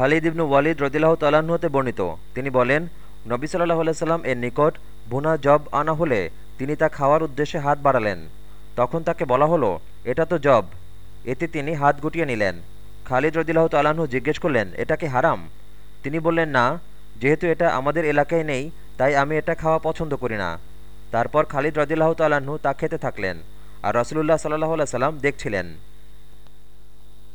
খালিদ ইবনু ওয়ালিদ রদিল্লাহ তালাহতে হতে বর্ণিত। তিনি বলেন, নবী সাল্লাহ সাল্লাম এর নিকট ভুনা জব আনা হলে তিনি তা খাওয়ার উদ্দেশ্যে হাত বাড়ালেন। তখন তাকে বলা হলো, এটা তো জব। এতে তিনি হাত গুটিয়ে নিলেন। খালিদ রদিল্লাহ তালাহু জিজ্ঞেস করলেন, এটা কি হারাম? তিনি বললেন, না, যেহেতু এটা আমাদের এলাকায় নেই, তাই আমি এটা খাওয়া পছন্দ করি না। তারপর খালিদ রদিল্লাহ তালাহু তা খেতে থাকলেন আর রসুল্লাহ সাল্লাহ সাল্লাম দেখছিলেন।